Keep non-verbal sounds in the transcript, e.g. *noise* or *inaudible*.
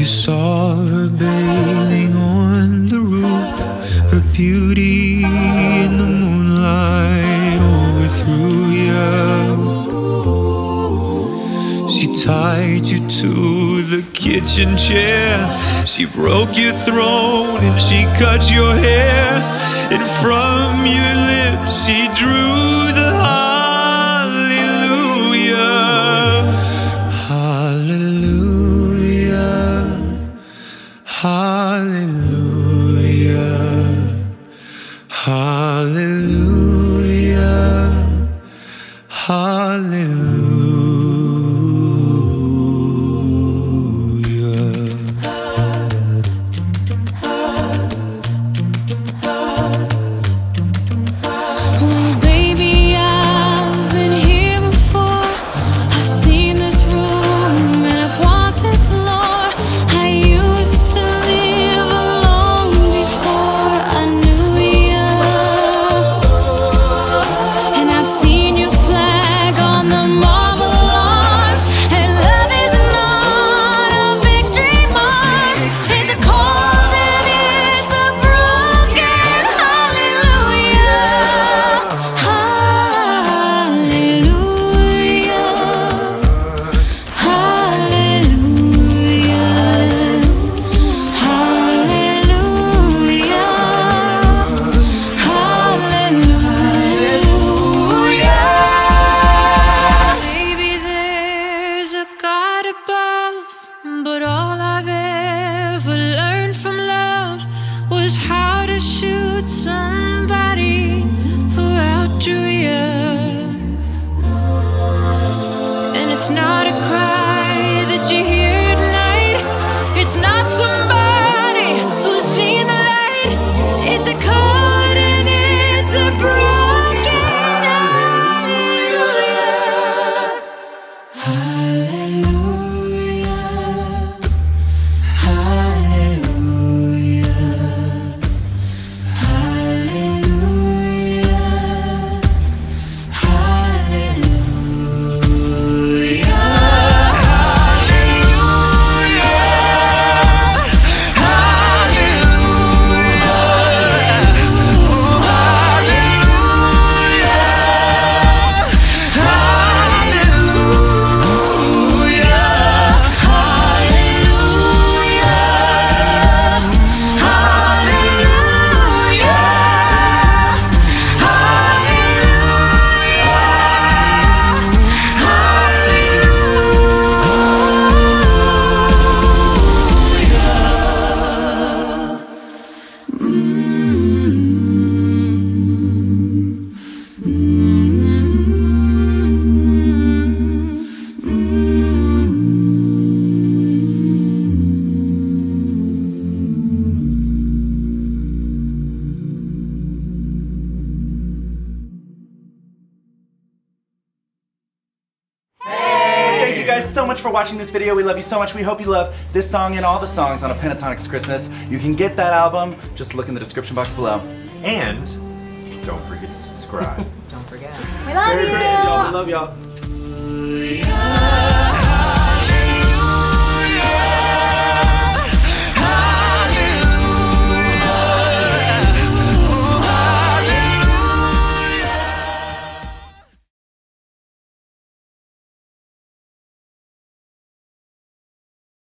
You saw her bathing on the roof, her beauty in the moonlight overthrew you. She tied you to the kitchen chair. She broke your throne and she cut your hair. in from Hallelujah. It's not a cry that you hear guys so much for watching this video. We love you so much. We hope you love this song and all the songs on A Pentatonix Christmas. You can get that album. Just look in the description box below. And don't forget to subscribe. *laughs* don't forget. We love you. Great. We love y'all.